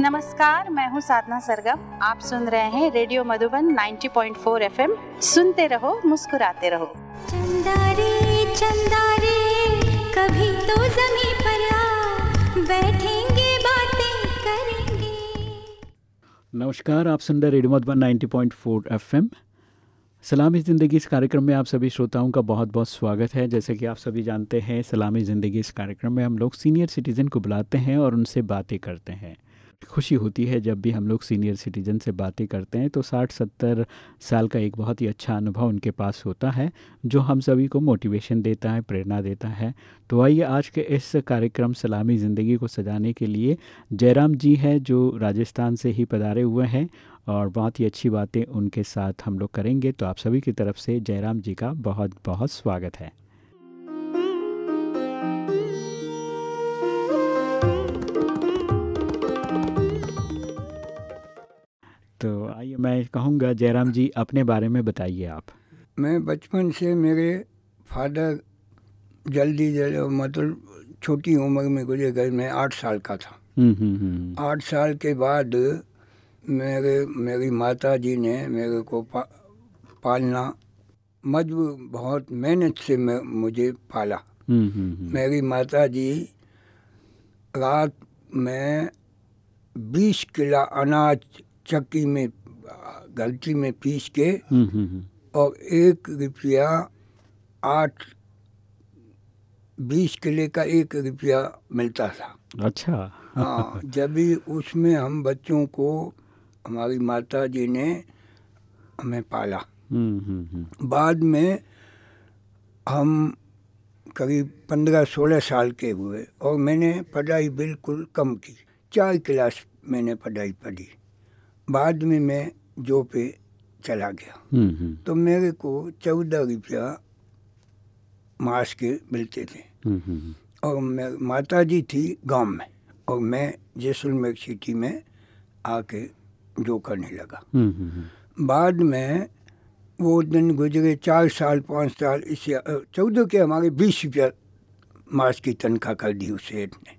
नमस्कार मैं हूँ साधना सरगम। आप सुन रहे हैं रेडियो मधुबन 90.4 एफएम। सुनते रहो मुस्कुराते रहो। चंदा रे चंदा रे कभी तो जमी पर आ। बैठेंगे बातें करेंगे। नमस्कार आप सुन रहे रेडियो मधुबन 90.4 एफएम। सलामी ज़िंदगी इस कार्यक्रम में आप सभी श्रोताओं का बहुत बहुत स्वागत है। जैसे कि आप सभी जानते हैं सलामी ज़िंदगी इस कार्यक्रम में हम लोग सीनियर सिटीज़न को बुलाते हैं और उनसे बातें करते हैं। खुशी होती है जब भी हम लोग सीनियर सिटीजन से बातें करते हैं तो साठ सत्तर साल का एक बहुत ही अच्छा अनुभव उनके पास होता है, जो हम सभी को मोटिवेशन देता है, प्रेरणा देता है। तो आइए आज के इस कार्यक्रम सलामी ज़िंदगी को सजाने के लिए, जयराम जी हैं जो राजस्थान से ही पधारे हुए हैं, और बहुत ही अच्छी बातें उनके साथ हम लोग करेंगे। तो आप सभी की तरफ़ से जयराम जी का बहुत बहुत स्वागत है। आइए मैं कहूँगा जयराम जी अपने बारे में बताइए आप मैं बचपन से मेरे फादर जल्दी जल्दी मतलब छोटी उम्र में गुजरे गए मैं आठ साल का था हम्म, हम्म, हम्म। आठ साल के बाद मेरे मेरी माता जी ने मेरे को पा, पालना मजबूर बहुत मेहनत से मैं मुझे पाला। मेरी माता जी रात में बीस किला अनाज चक्की में गलती में पीस के हम्म, हम्म, हम्म। और एक रुपया आठ बीस किले का एक रुपया मिलता था। अच्छा। हाँ जब भी उसमें हम बच्चों को हमारी माता जी ने हमें पाला। बाद में हम करीब पंद्रह सोलह साल के हुए और मैंने पढ़ाई बिल्कुल कम की। चार क्लास मैंने पढ़ाई पढ़ी। बाद में मैं जो पे चला गया। हम्म, हम्म, तो मेरे को चौदह रुपया मास के मिलते थे। हम्म, और मैं माता जी थी गाँव में और मैं जैसलमेर सिटी में आके जो करने लगा। बाद में वो दिन गुजरे चार साल पाँच साल इससे चौदह के हमारे बीस रुपया मास की तनख्वाह कर दी उस सेठ ने।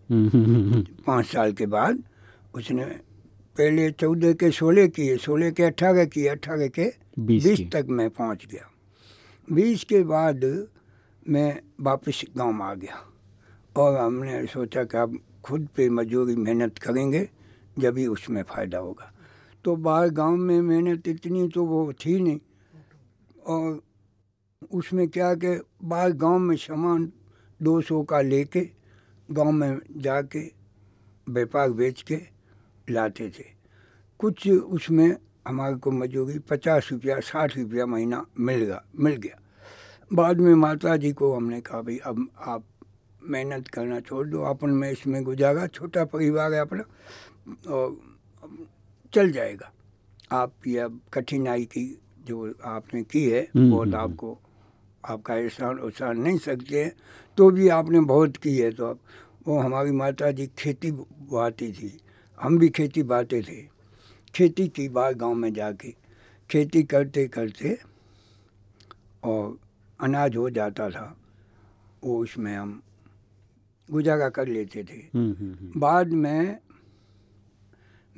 पाँच साल के बाद उसने पहले चौदह के सोलह किए सोलह के अठारह किए अठारह के बीस बीस तक मैं पहुँच गया। बीस के बाद मैं वापस गाँव आ गया और हमने सोचा कि अब खुद पे मजदूरी मेहनत करेंगे जब ही उसमें फ़ायदा होगा। तो बाहर गाँव में मेहनत इतनी तो वो थी नहीं। और उसमें क्या कि बाहर गाँव में सामान दो सौ का लेके गाँव में जाके व्यापार बेच के लाते थे। कुछ उसमें हमारे को मजदूरी पचास रुपया साठ रुपया महीना मिल गया मिल गया। बाद में माता जी को हमने कहा भाई अब आप मेहनत करना छोड़ दो अपन में इसमें गुजारा छोटा परिवार है अपना और चल जाएगा। आपकी अब कठिनाई की जो आपने की है हम्म, बहुत हम्म, आपको आपका एहसान उसान नहीं सकते हैं। तो भी आपने बहुत की है तो अब वो हमारी माता जी खेती बुआती थी। हम भी खेती बाते थे। खेती की बात गाँव में जाके खेती करते करते और अनाज हो जाता था वो उसमें हम गुजारा कर लेते थे। हम्म, हम्म, हम्म। बाद में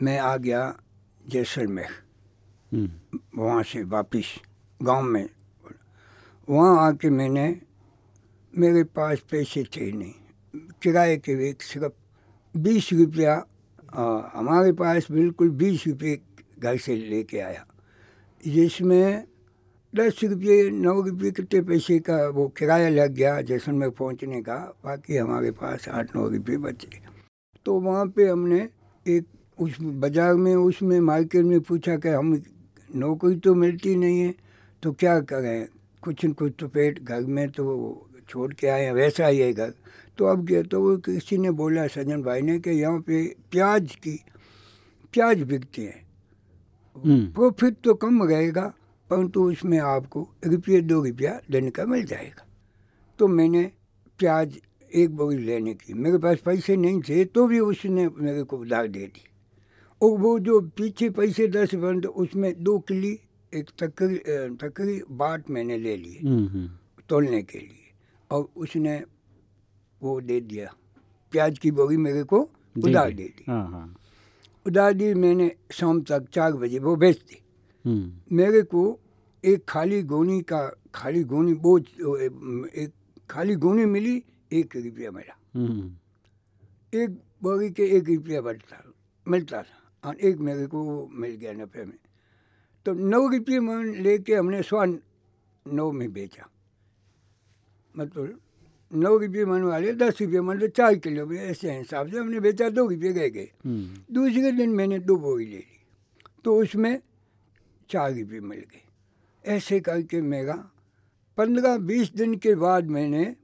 मैं आ गया जैसलमेर। वहाँ से वापिस गाँव में। वहाँ आके मैंने मेरे पास पैसे थे नहीं। किराए के एक सिर्फ़ बीस रुपया आ, हमारे पास बिल्कुल बीस रुपये घर से लेके आया। जिसमें दस रुपये नौ रुपये कितने पैसे का वो किराया लग गया जैसलमेर पहुँचने का बाकी हमारे पास आठ नौ रुपये बचे। तो वहाँ पे हमने एक उस बाज़ार में उसमें मार्केट में पूछा कि हम नौकरी तो मिलती नहीं है तो क्या करें? कुछ न कुछ तो पेट घर में तो छोड़ के आए हैं वैसा ही है घर। तो अब क्या तो वो किसी ने बोला सज्जन भाई ने कि यहाँ पे प्याज की प्याज बिकते हैं। हम्म, प्रॉफिट तो कम रहेगा परंतु उसमें आपको रुपये दो रुपया देने का मिल जाएगा। तो मैंने प्याज एक बोरी लेने की मेरे पास पैसे नहीं थे तो भी उसने मेरे को उधार दे दी। और वो जो पीछे पैसे दस बंद उसमें दो किली एक तकरी तकरी बाट मैंने ले लिए हम्म, हम्म। तोलने के लिए। और उसने वो दे दिया। प्याज की बोरी मेरे को उधार दे दी। हाँ हाँ। उधार दी मैंने शाम तक चार बजे वो बेच दी। हम्म। मेरे को एक खाली गोनी का खाली गोनी बोझ एक खाली गोनी मिली एक रुपया मिला। हम्म। एक बोरी के एक रुपया बढ़ता मिलता था और एक मेरे को मिल गया नफे में। तो नौ रुपये में लेके हमने सवा नौ में बेचा। मतलब नौ रुपये मन वाले दस रुपये मतलब चार किलो में ऐसे हिसाब से हमने बेचा दो रुपये गए गए। हम्म। दूसरे दिन मैंने दो बोरी ले ली तो उसमें चार रुपये मिल गए। ऐसे करके मेरा पंद्रह बीस दिन के बाद मैंने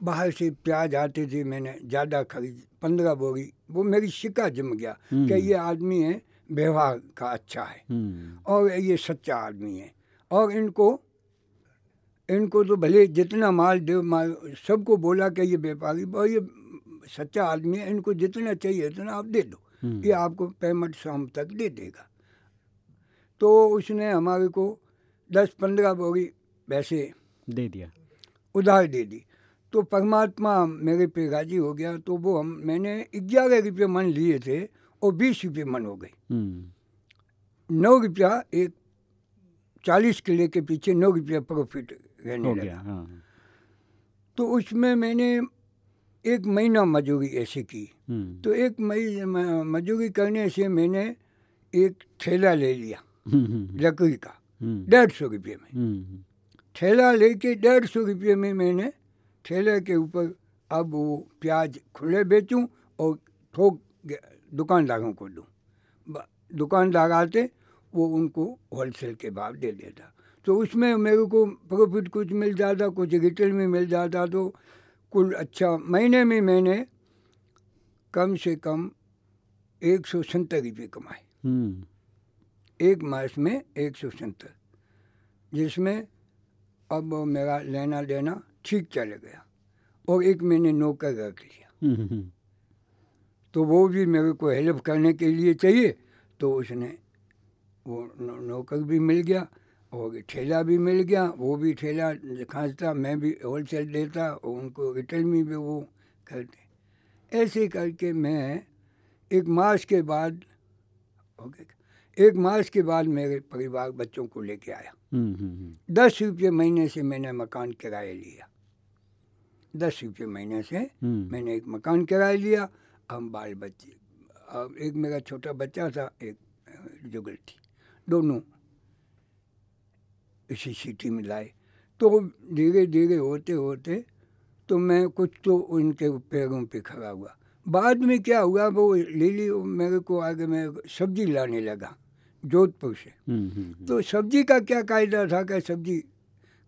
बाहर से प्याज आते थे मैंने ज़्यादा खरीद पंद्रह बोरी वो मेरी शिका जम गया हम्म। कि ये आदमी है व्यवहार का अच्छा है। हम्म। और ये सच्चा आदमी है। और इनको इनको तो भले जितना माल दे माल सबको बोला कि ये व्यापारी और ये सच्चा आदमी है इनको जितना चाहिए उतना आप दे दो। हम्म। ये आपको पेमेंट शाम तक दे देगा। तो उसने हमारे को दस पंद्रह बोरी वैसे दे दिया। उधार दे दी। तो परमात्मा मेरे पे राज़ी हो गया तो वो हम मैंने ग्यारह रुपये मन लिए थे और बीस रुपये मन हो गए। हम्म। नौ रुपया एक चालीस किले के पीछे नौ रुपया प्रॉफिट रहने हो गया हाँ। तो उसमें मैंने एक महीना मजूरी ऐसे की। हम्म। तो एक मई म- मजदूरी करने से मैंने एक ठेला ले लिया हम्म हम्म लकड़ी का डेढ़ सौ रुपये में। थैला लेके डेढ़ सौ रुपये में मैंने ठेले के ऊपर अब वो प्याज खुले बेचूं और थोक दुकानदारों को दूँ। दुकानदार आते वो उनको होलसेल के भाव दे देता। तो उसमें मेरे को प्रॉफिट कुछ मिल जाता कुछ रिटेल में मिल जाता तो कुल अच्छा महीने में मैंने कम से कम एक सौ सत्तर रुपये कमाए। हम्म। एक मास में एक सौ सत्तर जिसमें अब मेरा लेना देना ठीक चले गया और एक मैंने नौकर रख लिया। हम्म हम्म तो वो भी मेरे को हेल्प करने के लिए चाहिए तो उसने वो नौकर भी मिल गया और ठेला भी मिल गया वो भी ठेला खाँचता मैं भी होल सेल देता और उनको रिटेल में भी वो करते। ऐसे करके मैं एक मास के बाद हो गया एक मास के बाद मेरे परिवार बच्चों को लेके आया। हम्म हम्म दस रुपये महीने से मैंने मकान किराए लिया। दस रुपये महीने से हम्म। मैंने एक मकान किराया लिया। हम बाल बच्चे अब एक मेरा छोटा बच्चा था एक जुगल थी। दोनों इसी सिटी में लाए। तो धीरे धीरे होते होते तो मैं कुछ तो उनके पैरों पे खड़ा हुआ। बाद में क्या हुआ वो लिली मेरे को आगे मैं सब्ज़ी लाने लगा जोधपुर से। हम्म हम्म तो सब्ज़ी का क्या कायदा था क्या सब्ज़ी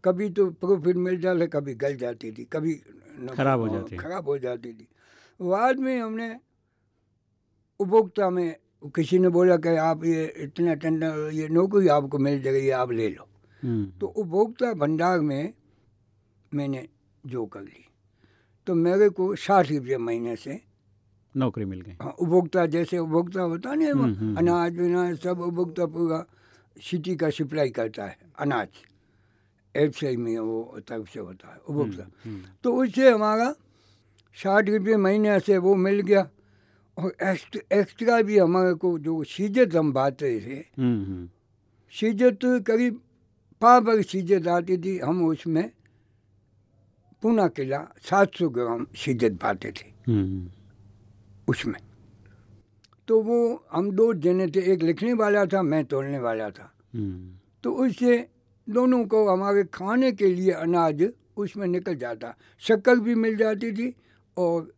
कभी तो प्रॉफिट मिल जाता कभी गल जाती थी कभी खराब हो जाती। खराब हो जाती थी। बाद में हमने उपभोक्ता में किसी ने बोला कि आप ये इतना टेंडर ये नौकरी आपको मिल जाएगी ये आप ले लो। हम्म तो उपभोक्ता भंडार में मैंने जो कर ली तो मेरे को साठ रुपये महीने से नौकरी मिल गई। हाँ, उपभोक्ता जैसे उपभोक्ता होता नहीं हम्म, हम्म, अनाज विनाज सब उपभोक्ता पूरा सिटी का सप्लाई करता है अनाज। एफ़ में वो तरफ़ से होता है उपभोक्ता। हम्म तो उससे हमारा साठ रुपये महीने से वो मिल गया और एक्स्ट्रा भी हमारे को जो सीजत हम बांटते थे हम्म हम्म। सीजत करीब पाँच बार सीजत आती थी हम उसमें पूना किला सात सौ ग्राम सीजत पाते थे। हम्म। उसमें। तो वो हम दो जने थे एक लिखने वाला था मैं तोड़ने वाला था। हम्म। तो उससे दोनों को हमारे खाने के लिए अनाज उसमें निकल जाता। शक्कर भी मिल जाती थी और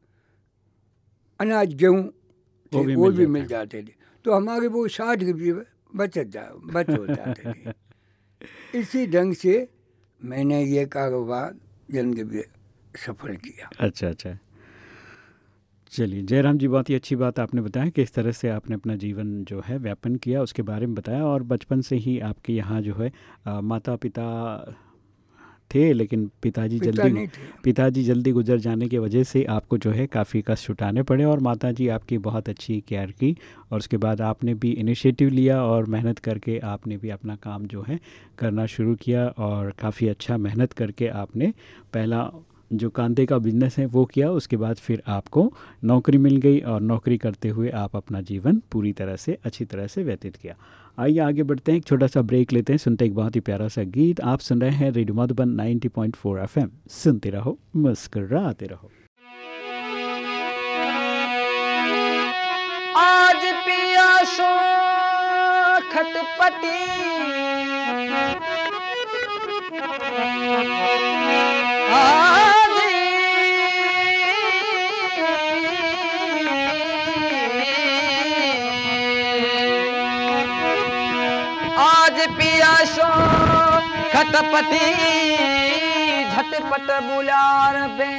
अनाज गेहूँ वो भी वो मिल भी मिल जाते थे। तो हमारे वो साठ रुपये बचत जा बच हो जाते थे। इसी ढंग से मैंने ये कारोबार में सफल किया। अच्छा अच्छा। चलिए जयराम जी बहुत ही अच्छी बात आपने बताया कि इस तरह से आपने अपना जीवन जो है व्यापन किया उसके बारे में बताया और बचपन से ही आपके यहाँ जो है आ, माता पिता थे लेकिन पिताजी पिता जल्दी पिताजी जल्दी गुजर जाने की वजह से आपको जो है काफ़ी कष्ट उठाने पड़े और माता जी आपकी बहुत अच्छी केयर की और उसके बाद आपने भी इनिशिएटिव लिया और मेहनत करके आपने भी अपना काम जो है करना शुरू किया और काफ़ी अच्छा मेहनत करके आपने पहला जो कांधे का बिज़नेस है वो किया उसके बाद फिर आपको नौकरी मिल गई और नौकरी करते हुए आप अपना जीवन पूरी तरह से अच्छी तरह से व्यतीत किया। आइए आगे बढ़ते हैं, एक छोटा सा ब्रेक लेते हैं, सुनते एक बहुत ही प्यारा सा गीत। आप सुन रहे हैं रेडियो मधुबन 90.4 एफएम। सुनते रहो, मुस्कराते रहो। आज पिया सो खटपटी। आ लाशो खतपति झटपट बुलार बे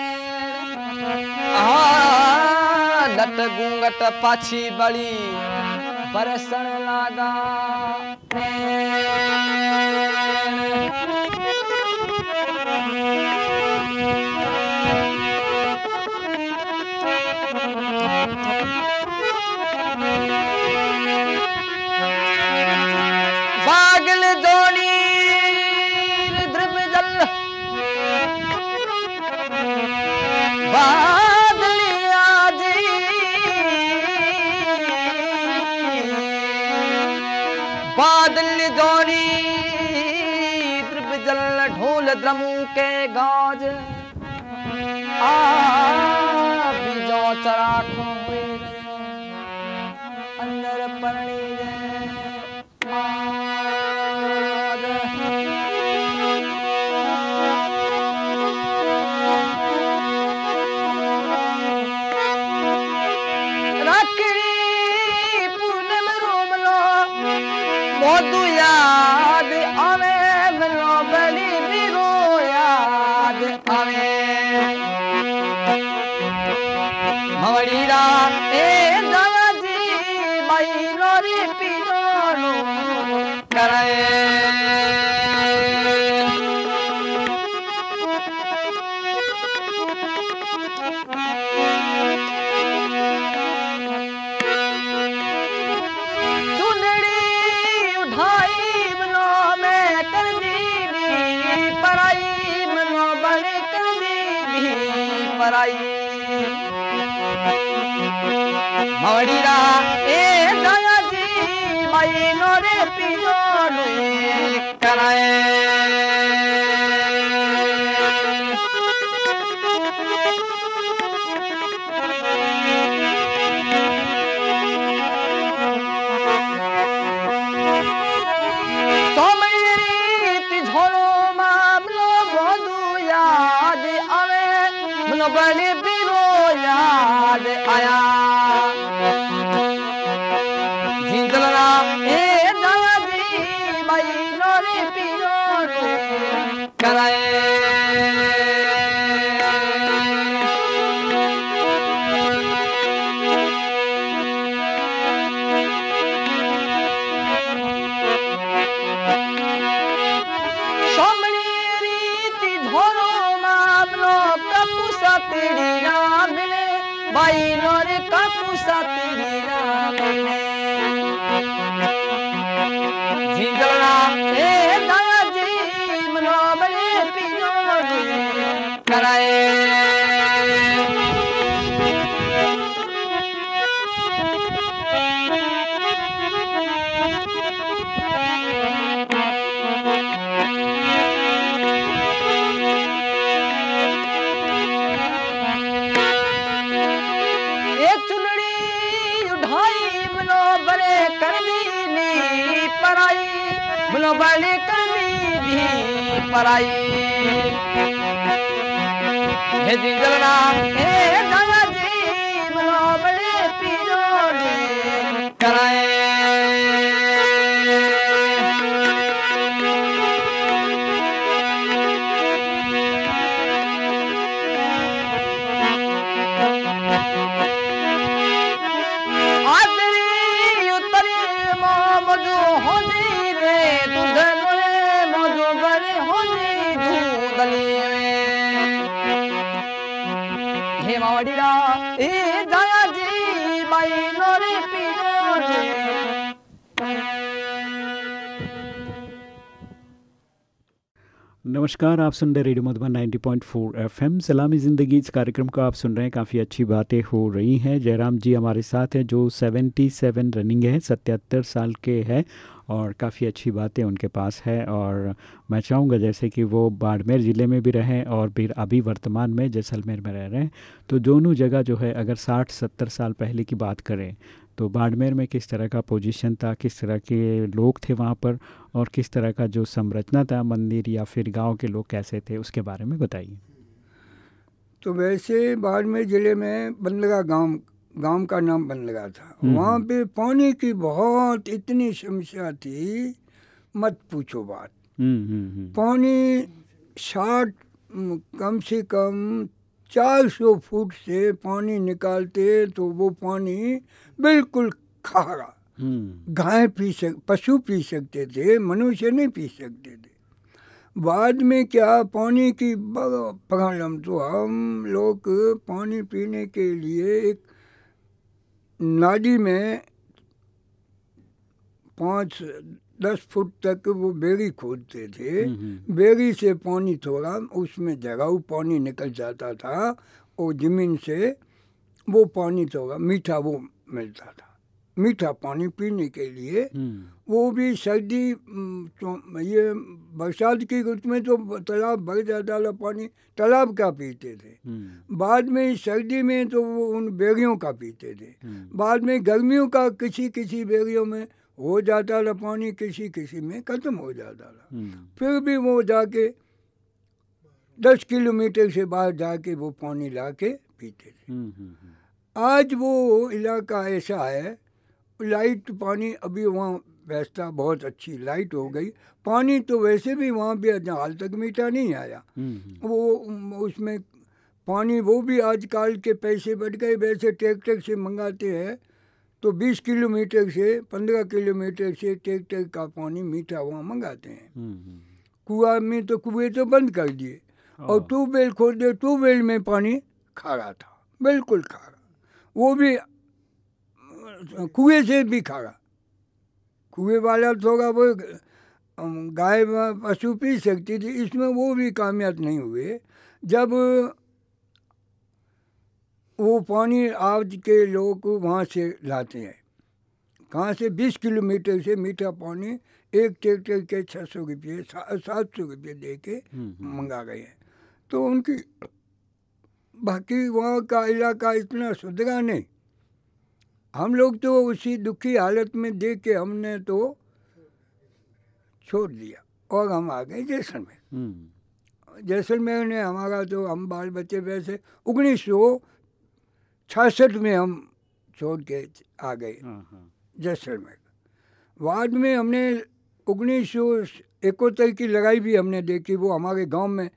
लत गूंगट पाछी बड़ी परसन लागा गाज आ भी जो आया જીંજલના ए नमस्कार, आप सुन रहे रेडियो मधुबन 90.4 एफएम। सलामी ज़िंदगी, इस कार्यक्रम को आप सुन रहे हैं। काफ़ी अच्छी बातें हो रही हैं। जयराम जी हमारे साथ हैं, जो 77 रनिंग है 77 साल के हैं। और काफ़ी अच्छी बातें उनके पास है और मैं चाहूँगा जैसे कि वो बाड़मेर ज़िले में भी रहें और फिर अभी वर्तमान में जैसलमेर में रह रहे हैं। तो दोनों जगह जो है, अगर साठ, सत्तर साल पहले की बात करें तो बाड़मेर में किस तरह का पोजीशन था, किस तरह के लोग थे वहाँ पर और किस तरह का जो संरचना था मंदिर या फिर गाँव के लोग कैसे थे, उसके बारे में बताइए। तो वैसे बाड़मेर ज़िले में बंदगा गाँव गाँव का नाम बन लगा था। हम्म। वहाँ पे पानी की बहुत इतनी समस्या थी मत पूछो बात। हम्म हम्म हम्म। पानी साठ कम से कम चार सौ फुट से पानी निकालते तो वो पानी बिल्कुल खारा। हम्म। गाय पी सक पशु पी सकते थे मनुष्य नहीं पी सकते थे। बाद में क्या पानी की प्रॉब्लम? तो हम लोग पानी पीने के लिए एक नाली में पाँच दस फुट तक वो बेड़ी खोदते थे। हम्म, हम्म। बेड़ी से पानी थोड़ा उसमें जगाऊ पानी निकल जाता था और ज़मीन से वो पानी थोड़ा मीठा वो मिलता था। मीठा पानी पीने के लिए हम्म। वो भी सर्दी तो ये बरसात की ऋतु में तो तालाब भर जाता था पानी। तालाब का पीते थे? हम्म। बाद में सर्दी में तो वो उन बेड़ियों का पीते थे। हम्म। बाद में गर्मियों का किसी किसी बेड़ियों में हो जाता था पानी किसी किसी में ख़त्म हो जाता था। हम्म। फिर भी वो जाके दस किलोमीटर से बाहर जाके वो पानी ला के पीते थे। आज वो इलाका ऐसा है लाइट पानी अभी वहाँ व्यवस्था बहुत अच्छी लाइट हो गई। पानी तो वैसे भी वहाँ भी हाल तक मीठा नहीं आया। हम्म वो उसमें पानी वो भी आजकल के पैसे बढ़ गए। वैसे ट्रैक्टर से मंगाते हैं तो 20 किलोमीटर से 15 किलोमीटर से ट्रैक्टर का पानी मीठा वहाँ मंगाते हैं। हम्म कुआ में तो कुएँ तो बंद कर दिए। और हाँ। ट्यूबवेल खोल दिए ट्यूबवेल में पानी खारा था। बिल्कुल खारा। वो भी कुएँ से भी खारा। कुएँ वाला थोड़ा वो गाय पशु पी सकती थी इसमें वो भी कामयाब नहीं हुए। जब वो पानी आज के लोग वहाँ से लाते हैं। कहाँ से? 20 किलोमीटर से मीठा पानी एक ट्रैक्टर के छः सौ रुपये सात सौ रुपये दे के हम्म। मंगा गए हैं। तो उनकी बाकी वहाँ का इलाका इतना सुधरा नहीं। हम लोग तो उसी दुखी हालत में देख के हमने तो छोड़ दिया और हम आ गए जैसलमेर। हम्म। जैसलमेर ने हमारा तो हम बाल बच्चे वैसे उन्नीस सौ छियासठ में हम छोड़ के आ गए हाँ हाँ। जैसलमेर। बाद में हमने उन्नीस सौ इकहत्तर की लड़ाई भी हमने देखी वो हमारे गाँव में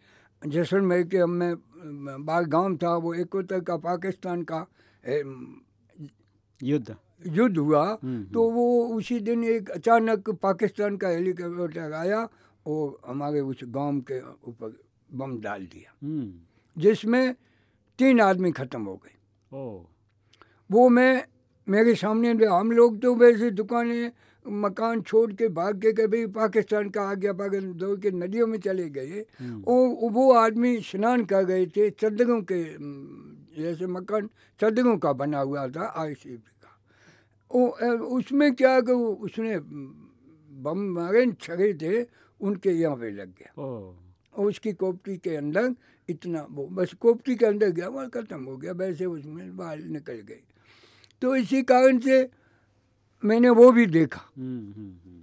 जैसलमेर के हमें बाहर गाँव था वो इकहत्तर का पाकिस्तान का युद्ध। युद्ध हुआ हम्म, तो वो उसी दिन एक अचानक पाकिस्तान का हेलीकॉप्टर आया और हमारे उस गाँव के ऊपर बम डाल दिया। हम्म। जिसमें तीन आदमी ख़त्म हो गए। वो मैं मेरे सामने हम लोग तो वैसे दुकानें मकान छोड़ के भाग के कभी पाकिस्तान का आ गया पाकिस्तान दौड़ के नदियों में चले गए। हम्म, और वो आदमी स्नान कर गए थे चद्दरों के जैसे मकान चद्दरों का बना हुआ था सी का। वो उसमें क्या कि उसने बम मारे छड़े थे उनके यहाँ पे लग गया। ओ। और उसकी कोपटी के अंदर इतना वो बस कोपटी के अंदर गया वह ख़त्म हो गया वैसे उसमें बाहर निकल गई। तो इसी कारण से मैंने वो भी देखा। हम्म हम्म हम्म।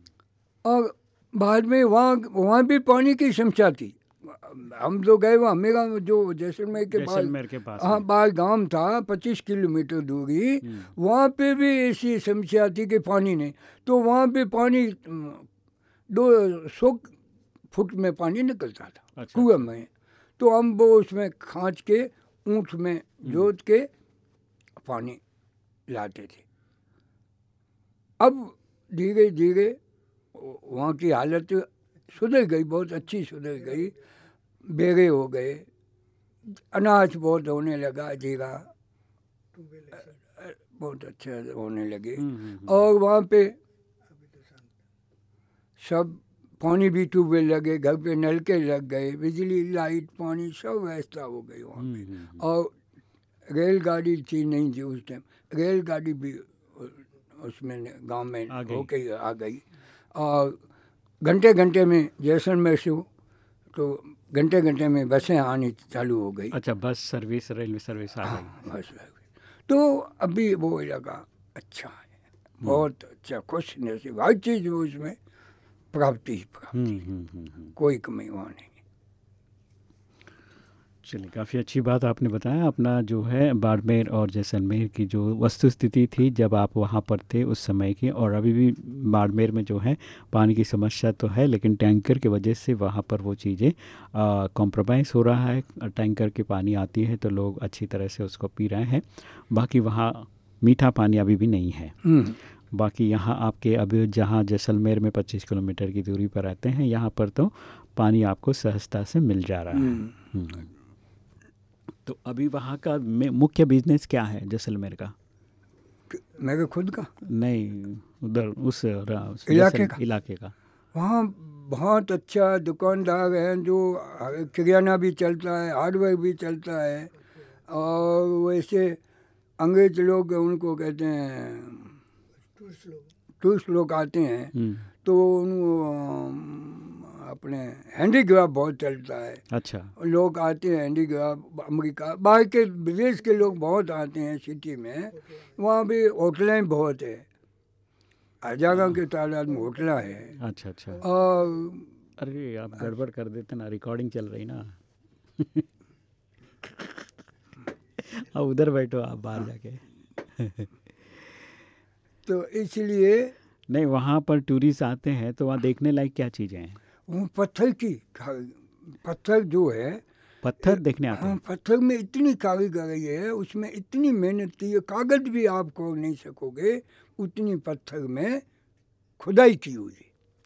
और बाद में वहाँ वहाँ भी पानी की समस्या थी। हम तो गए वहाँ मेरा जो जैसलमेर के पास हाँ। बाहर गाँव था पच्चीस किलोमीटर दूरी। हम्म, वहाँ पे भी ऐसी समस्या थी कि पानी नहीं। तो वहाँ पे पानी दो सौ फुट में पानी निकलता था अच्छा, कुएँ में। तो हम वो उसमें खाँच के ऊँट में जोत के पानी लाते थे। अब धीरे धीरे वहाँ की हालत सुधर गई बहुत अच्छी सुधर गई। बेरे हो गए। अनाज बहुत होने लगा जीरा बहुत अच्छे होने लगे। हम्म, हम्म, हम्म, और वहाँ पे सब पानी भी ट्यूबवेल लगे घर पे नलके लग गए बिजली लाइट पानी सब व्यवस्था हो गई वहाँ पे। और रेलगाड़ी थी नहीं थी उस टाइम। रेलगाड़ी भी उसमें गाँव में। होके आ गई। और घंटे घंटे में जैसलमेर से तो घंटे घंटे में बसें आनी चालू हो गई। अच्छा बस सर्विस रेलवे सर्विस आ गई। हाँ, बस तो अभी वो इलाका अच्छा है बहुत अच्छा खुश नसीब हर चीज़ उसमें प्राप्ति ही प्राप्ति। हम्म, हम्म, हम्म, हम्म। कोई कमी वहाँ नहीं। चलिए काफ़ी अच्छी बात आपने बताया। अपना जो है बाड़मेर और जैसलमेर की जो वस्तु स्थिति थी जब आप वहाँ पर थे उस समय की और अभी भी बाड़मेर में जो है पानी की समस्या तो है लेकिन टैंकर की वजह से वहाँ पर वो चीज़ें कॉम्प्रोमाइज़ हो रहा है। टैंकर की पानी आती है तो लोग अच्छी तरह से उसको पी रहे हैं। बाकी वहाँ मीठा पानी अभी भी नहीं है। हम्म, बाकी यहाँ आपके अभी जहाँ जैसलमेर में 25 किलोमीटर की दूरी पर रहते हैं यहाँ पर तो पानी आपको सहजता से मिल जा रहा है। हम्म। हम्म। तो अभी वहाँ का मुख्य बिज़नेस क्या है जैसलमेर का? मेरे खुद का? नहीं उधर उस इलाके का? इलाके का। वहाँ बहुत अच्छा दुकानदार हैं जो किराना भी चलता है हार्डवेयर भी चलता है और वैसे अंग्रेज़ लोग उनको कहते हैं टूरिस्ट लोग। आते हैं हम्म, तो अम, अपने हैंडीक्राफ्ट बहुत चलता है। अच्छा। लोग आते हैं हैंडीक्राफ्ट अमेरिका बाहर के विदेश के लोग बहुत आते हैं सिटी में। वहाँ भी होटलें बहुत है। हज़ारों की तादाद में होटला है। अच्छा अच्छा। और अरे आप गड़बड़ कर देते ना रिकॉर्डिंग चल रही ना। अब उधर बैठो आप बाहर जाके। तो इसलिए नहीं वहाँ पर टूरिस्ट आते हैं तो वहाँ देखने लायक क्या चीज़ें हैं? वो पत्थर की पत्थर जो है पत्थर देखने आते हाँ हैं। पत्थर में इतनी कारीगरी है उसमें इतनी मेहनत की है कागज़ भी आप खोल नहीं सकोगे उतनी पत्थर में खुदाई की हुई है।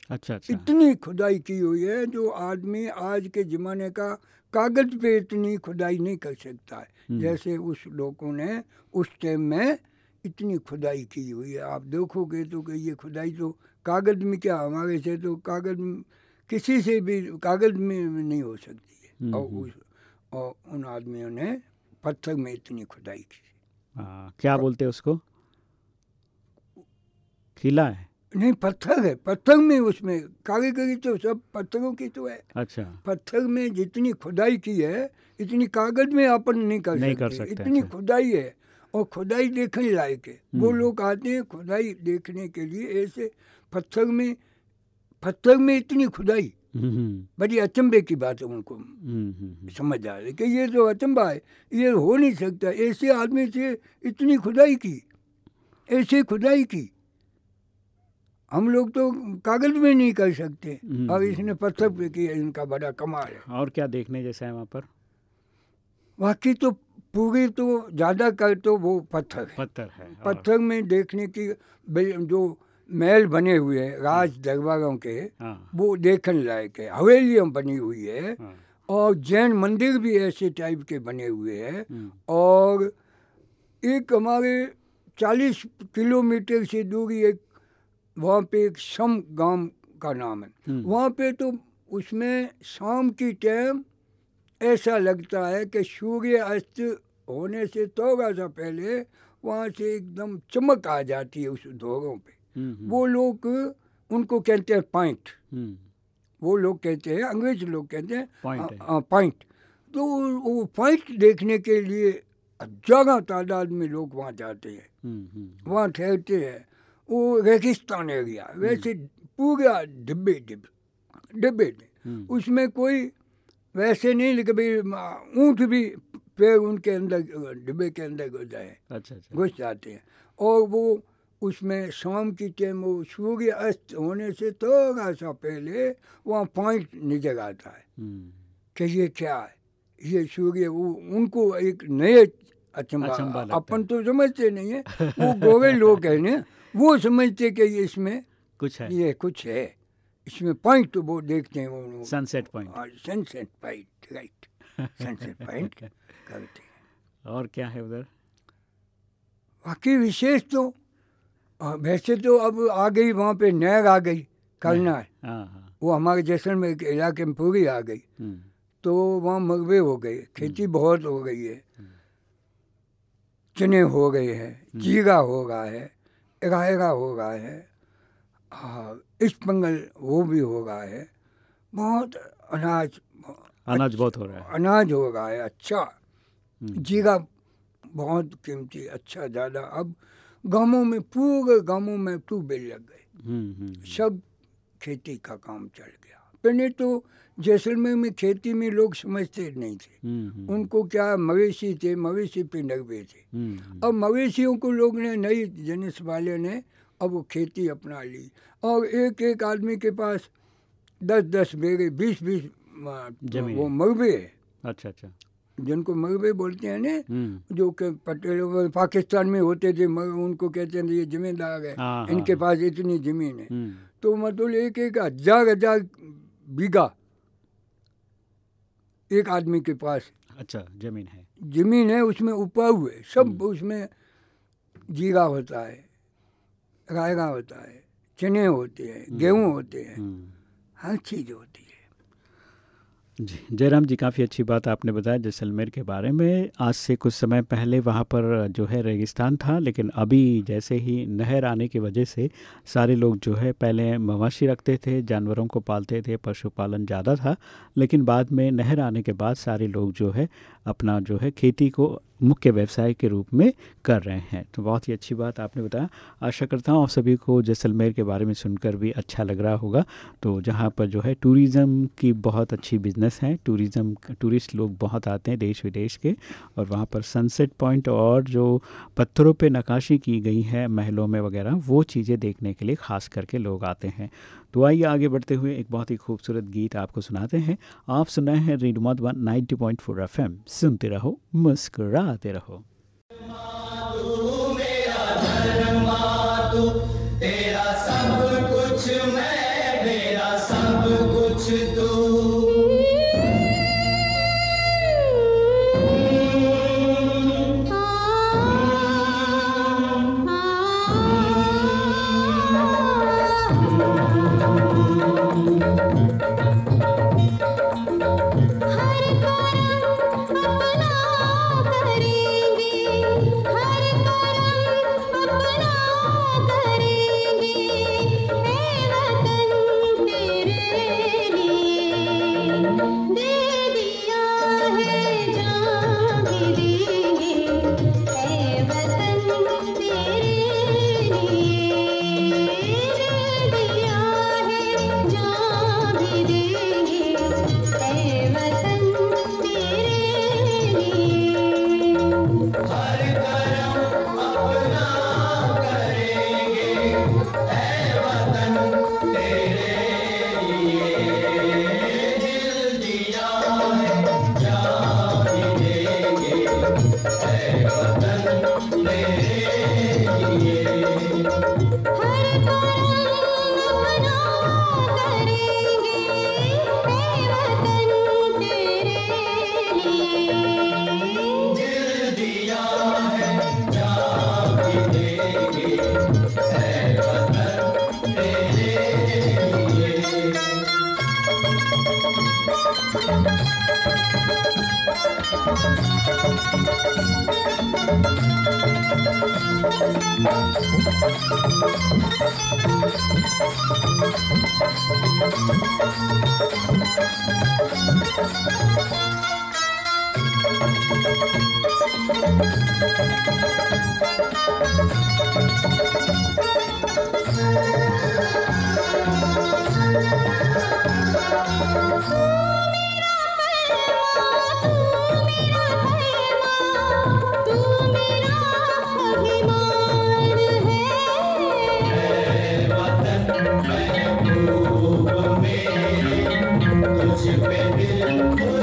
अच्छा अच्छा। इतनी खुदाई की हुई है जो आदमी आज के ज़माने का कागज़ पे इतनी खुदाई नहीं कर सकता है। हम्म। जैसे उस लोगों ने उस टाइम में इतनी खुदाई की हुई है। आप देखोगे तो कि ये खुदाई तो कागज़ में क्या हमारे से तो कागज़ में- किसी से भी कागज़ में नहीं हो सकती है। हम्म, और हम्म। उस और उन आदमियों ने पत्थर में इतनी खुदाई की। हाँ क्या बोलते हैं उसको? किला है? नहीं पत्थर है। पत्थर में उसमें कारीगरी तो सब पत्थरों की तो है। अच्छा। पत्थर में जितनी खुदाई की है इतनी कागज़ में अपन नहीं कर नहीं सकते। कर सकते, इतनी अच्छा। खुदाई है और खुदाई देखने लायक है। वो हम्म। लोग आते हैं खुदाई देखने के लिए ऐसे पत्थर में पत्थर में इतनी खुदाई। हम्म, हम्म, बड़ी अचंभे की बात है उनको। हम्म, समझ आ रही कि ये जो अचंभा है ये हो नहीं सकता। ऐसे आदमी से इतनी खुदाई की ऐसे खुदाई की। हम लोग तो कागज़ में नहीं कर सकते। और इसने पत्थर पे किया इनका बड़ा कमाल है। और क्या देखने जैसा है वहाँ पर? बाकी तो पूरी तो ज़्यादा कर तो वो पत्थर है। पत्थर है पत्थर में देखने की जो महल बने हुए हैं राज दरबारों के हाँ। वो देखने लायक है। हवेलियाँ बनी हुई है हाँ। और जैन मंदिर भी ऐसे टाइप के बने हुए हैं हम्म, और एक हमारे चालीस किलोमीटर से दूरी एक वहाँ पे एक सम गाँव का नाम है। हम्म, वहाँ पे तो उसमें शाम की टाइम ऐसा लगता है कि सूर्य अस्त होने से थोड़ा सा पहले वहाँ से एकदम चमक आ जाती है उस धोरों पे। वो लोग उनको कहते हैं पॉइंट हम्म, वो लोग कहते हैं अंग्रेज़ लोग कहते हैं पॉइंट तो वो पॉइंट देखने के लिए हज़ारों तादाद में लोग वहाँ जाते हैं। हम्म, हम्म, वहाँ ठहरते हैं। वो रेगिस्तान एरिया वैसे पूरा डिब्बे डिब्बे डिब्बे हम्म, उसमें कोई वैसे नहीं लेकिन भाई ऊँट भी पैर उनके अंदर डिब्बे के अंदर घुस जाए अच्छा अच्छा। घुस जाते हैं। और वो उसमें शाम की टाइम वो सूर्य अस्त होने से थोड़ा सा पहले वहाँ पॉइंट नज़र आता है। हम्म, कि ये क्या है? ये सूर्य वो उनको एक नए अचंबा अपन तो समझते नहीं है। वो गोरे लोग हैं ना वो समझते कि ये इसमें कुछ है। ये कुछ है। इसमें पॉइंट तो वो देखते हैं वो sunset point sunset point right sunset point करते हैं। और क्या है उधर? बाकी विशेष तो वैसे तो अब आ गई वहाँ पे नहर आ गई करना है हाँ। वो हमारे जैसलमेर के इलाके में पूरी आ गई। हम्म, तो वहाँ मलबे हो गए खेती बहुत हो गई है। चने हो गए हैं जीरा हो रहा है रायरा हो रहा है और इस्पंगल वो भी हो रहा है। बहुत अनाज अनाज बहुत हो रहा है। अनाज हो रहा है अच्छा। हम्म, जीरा बहुत कीमती अच्छा ज़्यादा। अब गाँवों में पूरे गाँवों में ट्यूबवेल लग गए। हम्म, हम्म, सब खेती का काम चल गया। पहले तो जैसलमेर में खेती में लोग समझते नहीं थे। हम्म, हम्म, उनको क्या मवेशी थे मवेशी पे नगबे थे। हम्म, अब मवेशियों को लोग ने नई जनस वाले ने अब वो खेती अपना ली। और एक एक आदमी के पास दस दस बेगे बीस बीस वो। मगबे है। अच्छा अच्छा। जिनको मगबे बोलते हैं ना हम्म, जो कि पटेल पाकिस्तान में होते थे उनको कहते हैं ये जमींदार है हाँ, हाँ, इनके। पास इतनी ज़मीन है। हम्म, तो मतलब एक एक हज़ार हज़ार बीघा एक आदमी के पास अच्छा ज़मीन है। ज़मीन है उसमें उपज है सब उसमें जीरा होता है रायगा होता है चने होते हैं गेहूँ होते हैं हम्म, हर चीज़ होती है। जी, जयराम जी, काफ़ी अच्छी बात आपने बताया जैसलमेर के बारे में। आज से कुछ समय पहले वहाँ पर जो है रेगिस्तान था, लेकिन अभी जैसे ही नहर आने की वजह से सारे लोग जो है पहले मवाशी रखते थे, जानवरों को पालते थे, पशुपालन ज़्यादा था, लेकिन बाद में नहर आने के बाद सारे लोग जो है अपना जो है खेती को मुख्य व्यवसाय के रूप में कर रहे हैं। तो बहुत ही अच्छी बात आपने बताया। आशा करता हूँ आप सभी को जैसलमेर के बारे में सुनकर भी अच्छा लग रहा होगा। तो जहाँ पर जो है टूरिज़्म की बहुत अच्छी बिज़नेस है, टूरिज़्म, टूरिस्ट लोग बहुत आते हैं देश विदेश के और वहाँ पर सनसेट पॉइंट और जो पत्थरों पर नक्काशी की गई है महलों में वगैरह, वो चीज़ें देखने के लिए ख़ास करके लोग आते हैं। तो आइए आगे बढ़ते हुए एक बहुत ही खूबसूरत गीत आपको सुनाते हैं। आप सुनाए हैं रेडियो मधुबन 90.4 एफएम। सुनते रहो, मुस्कुराते रहो। हम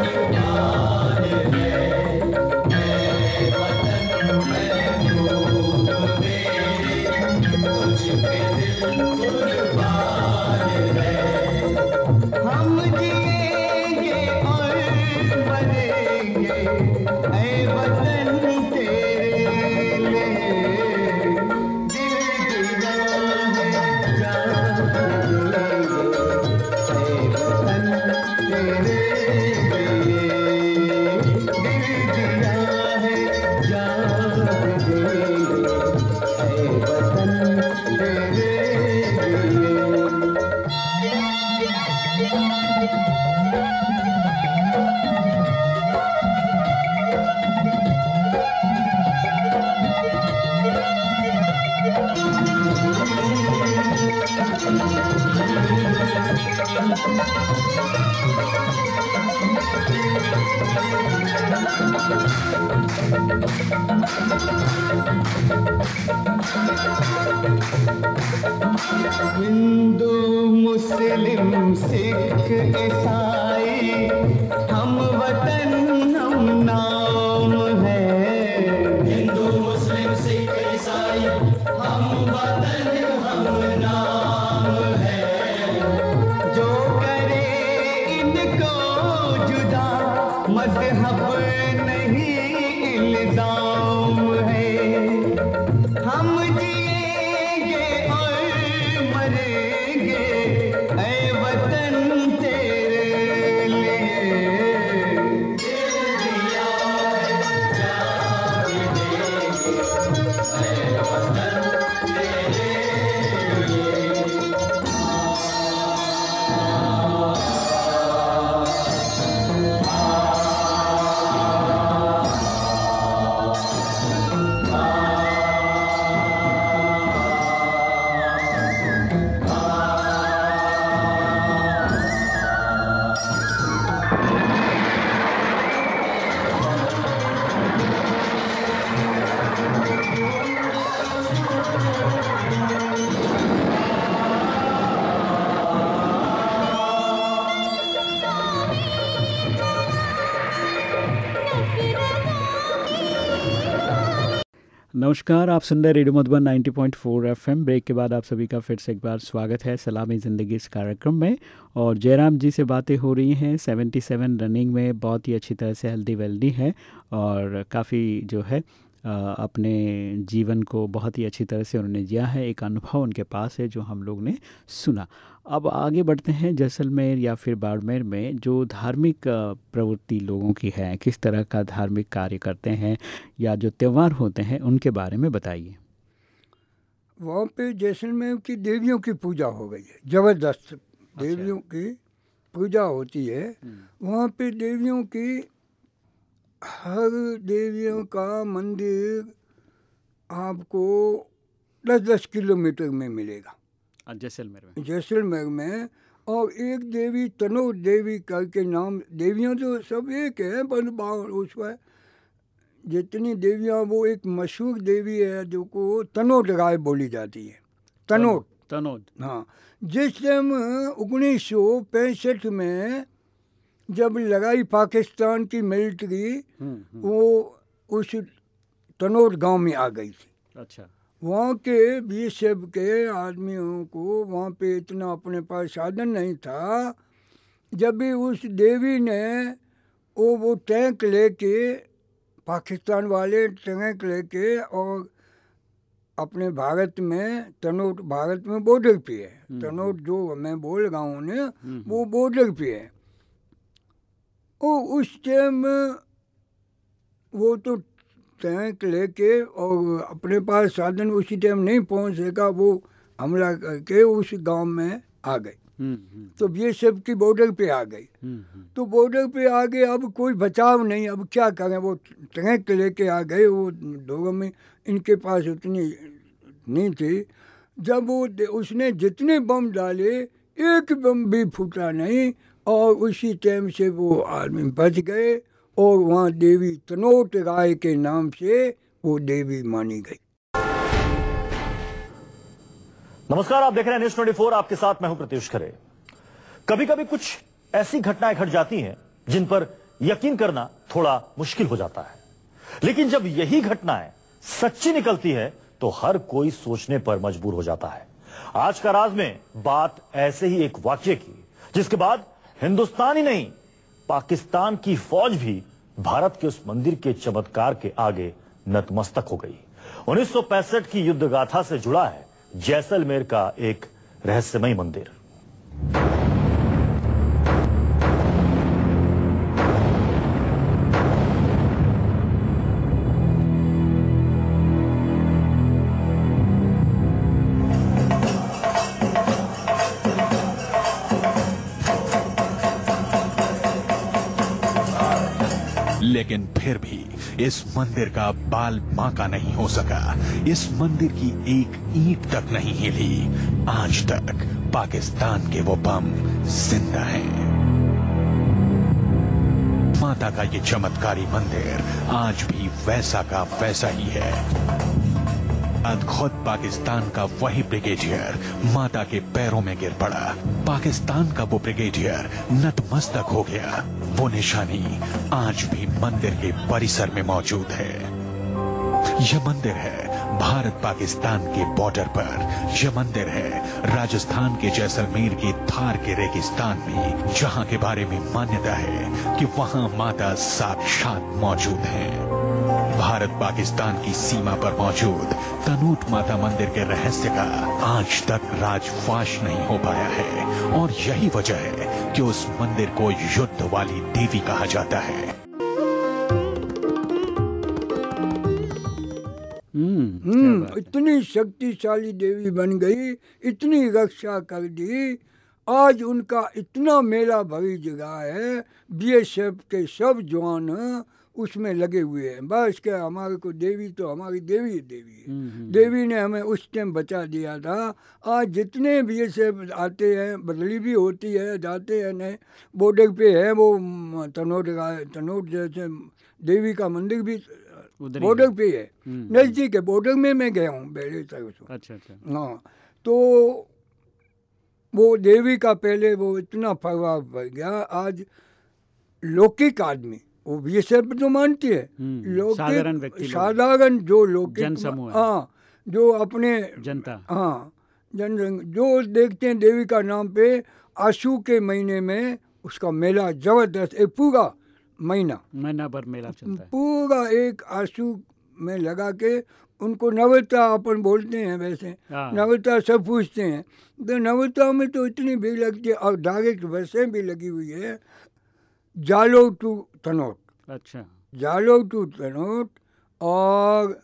नमस्कार, आप सुंदर रेडियो मधुबन 90.4 पॉइंट ब्रेक के बाद आप सभी का फिर से एक बार स्वागत है सलामी ज़िंदगी इस कार्यक्रम में। और जयराम जी से बातें हो रही हैं 77 रनिंग में बहुत ही अच्छी तरह से हेल्दी वेल्दी है और काफ़ी जो है अपने जीवन को बहुत ही अच्छी तरह से उन्होंने जिया है। एक अनुभव उनके पास है जो हम लोग ने सुना। अब आगे बढ़ते हैं जैसलमेर या फिर बाड़मेर में जो धार्मिक प्रवृत्ति लोगों की है किस तरह का धार्मिक कार्य करते हैं या जो त्यौहार होते हैं उनके बारे में बताइए। वहाँ पे जैसलमेर की देवियों की पूजा हो गई है ज़बरदस्त। देवियों की पूजा होती है। वहाँ पे देवियों की हर देवियों का मंदिर आपको दस दस किलोमीटर में मिलेगा। जैसलमेर में। जैसलमेर में और एक देवी तनो देवी करके नाम देवियाँ तो सब एक है पर उसमें जितनी देवियाँ वो एक मशहूर देवी है जो को तनोट राय बोली जाती है। तनोट तनोट हाँ जिस टाइम उन्नीस सौ पैंसठ में जब लड़ाई पाकिस्तान की मिलिट्री वो उस तनोट गाँव में आ गई थी। अच्छा। वहाँ के बी के आदमियों को वहाँ पे इतना अपने पास साधन नहीं था। जब भी उस देवी ने वो वो टैंक लेके पाकिस्तान वाले टैंक लेके और अपने भारत में तनोट भारत में बॉर्डर पे है तनोट जो मैं बोल रहा हूँ ना वो बॉर्डर पे है और उस टाइम वो तो टैंक लेके और अपने पास साधन उसी टाइम नहीं पहुँच सका वो हमला करके उस गाँव में आ गए तो ये सब की बॉर्डर पे आ गई। तो बॉर्डर पे आ गए अब कोई बचाव नहीं अब क्या करें? वो टैंक लेके आ गए वो दोनों में इनके पास उतनी नहीं थी। जब वो उसने जितने बम डाले एक बम भी फूटा नहीं। और उसी टाइम से वो आदमी बच गए और वहाँ देवी तनोट राय के नाम से वो देवी मानी गई। नमस्कार, आप देख रहे हैं न्यूज़ 24 आपके साथ मैं हूँ प्रत्युष खरे। कभी कभी कुछ ऐसी घटनाएँ घट जाती हैं जिन पर यकीन करना थोड़ा मुश्किल हो जाता है। लेकिन जब यही घटनाएँ सच्ची निकलती है तो हर कोई सोचने पर मजबूर हो जाता है। आज का राज में बात ऐसे ही एक वाक्य की, जिसके बाद हिंदुस्तान ही नहीं, पाकिस्तान की फौज भी भारत के उस मंदिर के चमत्कार के आगे नतमस्तक हो गई। 1965 की युद्ध गाथा से जुड़ा है जैसलमेर का एक रहस्यमय मंदिर। फिर भी इस मंदिर का बाल बांका नहीं हो सका। इस मंदिर की एक ईंट तक नहीं हिली। आज तक पाकिस्तान के वो बम ज़िंदा हैं। माता का ये चमत्कारी मंदिर आज भी वैसा का वैसा ही है। खुद पाकिस्तान का वही ब्रिगेडियर माता के पैरों में गिर पड़ा। पाकिस्तान का वो ब्रिगेडियर नतमस्तक हो गया। वो निशानी आज भी मंदिर के परिसर में मौजूद है। यह मंदिर है भारत पाकिस्तान के बॉर्डर पर। यह मंदिर है राजस्थान के जैसलमेर के थार के रेगिस्तान में, जहाँ के बारे में मान्यता है कि वहाँ माता साक्षात मौजूद हैं। भारत पाकिस्तान की सीमा पर मौजूद तनूट माता मंदिर के रहस्य का आज तक राजफाश नहीं हो पाया है। और यही वजह है कि उस मंदिर को युद्ध वाली देवी कहा जाता है हम्म हम्म। इतनी शक्तिशाली देवी बन गई इतनी रक्षा कर दी आज उनका इतना मेला भरी जगह है बीएसएफ के सब जवान उसमें लगे हुए हैं। बस क्या हमारे को देवी तो हमारी देवी ही देवी है। हम्म, हम्म, देवी ने हमें उस टाइम बचा दिया था। आज जितने भी ऐसे आते हैं बदली भी होती है जाते हैं नए बॉर्डर पे है वो तनोट का तनोट जैसे देवी का मंदिर भी बॉर्डर। पे है। हम्म, नज़दीक है बॉर्डर में मैं गया हूँ पहले तक अच्छा अच्छा। हाँ तो वो देवी का पहले वो इतना प्रभाव बढ़ गया। आज लौकिक आदमी वो बी एस एफ़ तो मानती है। हम्म, साधारण व्यक्ति लोग। साधारण जो जनसमूह हाँ। जो अपने जनता। हाँ जन जो देखते हैं देवी का नाम पे आशू के महीने में उसका मेला ज़बरदस्त एक पूरा महीना। महीना भर मेला चलता है। पूरा एक आँसू में लगा के उनको नवता अपन बोलते हैं वैसे। हाँ। नवता सब पूछते हैं। तो नवता में तो इतनी भीड़ लगती है और डायरेक्ट बसें भी लगी हुई है। जालो टू तनोट। अच्छा। जालो टू तनोट और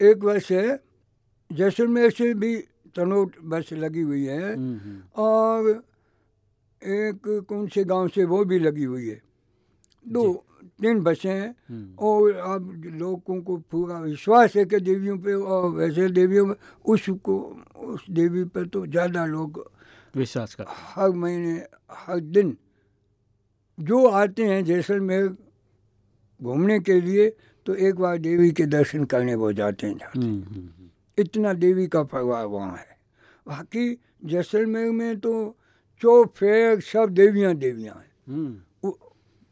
एक बस है जैसलमेर से भी तनोट बस लगी हुई है हम्म, हम्म, और एक कौन से गाँव से वो भी लगी हुई है। दो तीन बसें हैं हम्म, और अब लोगों को पूरा विश्वास है कि देवियों पे और वैसे देवियों में उसको उस देवी पर तो ज़्यादा लोग विश्वास कर हर महीने हर दिन जो आते हैं जैसलमेर घूमने के लिए तो एक बार देवी के दर्शन करने वो जाते हैं जाते। हम्म, हम्म, हम्म, इतना देवी का प्रभाव वहाँ है। बाकी जैसलमेर में तो चौक फेर सब देवियाँ देवियाँ हैं।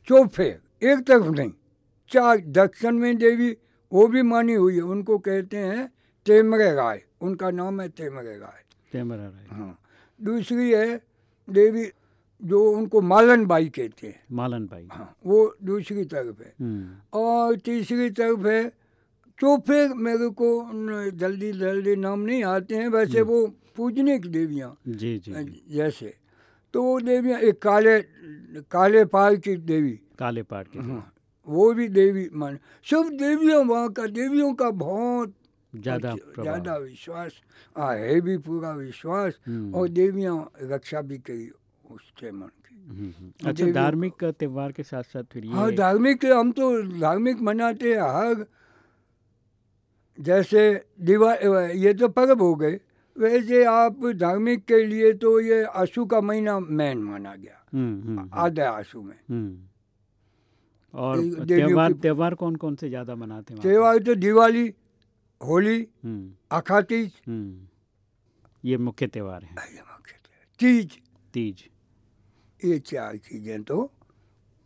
चौक एक तरफ़ नहीं चार दक्षिण में देवी वो भी मानी हुई है। उनको कहते हैं तेमरे राय उनका नाम है तेमरे राय। कैमरा राय। हाँ। दूसरी है देवी जो उनको मालन बाई कहते हैं। मालन भाई हाँ वो दूसरी तरफ़ है। हम्म, और तीसरी तरफ़ है चौफे मेरे को जल्दी जल्दी नाम नहीं आते हैं वैसे वो पूजने की देवियाँ जी जी जैसे। तो वो देवियाँ एक काले काले पाल की देवी। काले पाट के हाँ, वो भी देवी मान सब देवियों वहाँ का देवियों का बहुत ज़्यादा ज़्यादा विश्वास हाँ है भी पूरा विश्वास। हम्म। और देवियाँ रक्षा भी करी। उसके मन की। हम्म, हम्म। अच्छा धार्मिक त्योहार के साथ साथ फिर हाँ धार्मिक हम तो धार्मिक मनाते हैं हर जैसे दिवा ये तो पर्व हो गए। वैसे आप धार्मिक के लिए तो ये आँसू का महीना मैन माना गया। हम्म, हम्म, हम्म, आधा आँसू में। हम्म। और त्योहार त्योहार कौन कौन से ज़्यादा मनाते हैं? त्योहार तो दिवाली होली हम्म, आखातीज हम्म। ये मुख्य त्योहार है। तीज। तीज। ये चार चीज़ें तो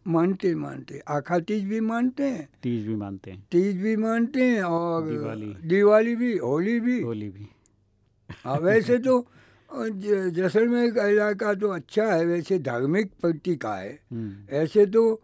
मानते मानते। आखा तीज भी मानते हैं। तीज भी मानते हैं। तीज भी मानते हैं और दिवाली। दिवाली भी होली भी। होली भी। हाँ वैसे तो जैसलमेर का इलाका तो अच्छा है वैसे धार्मिक प्रति का है। हम्म, ऐसे तो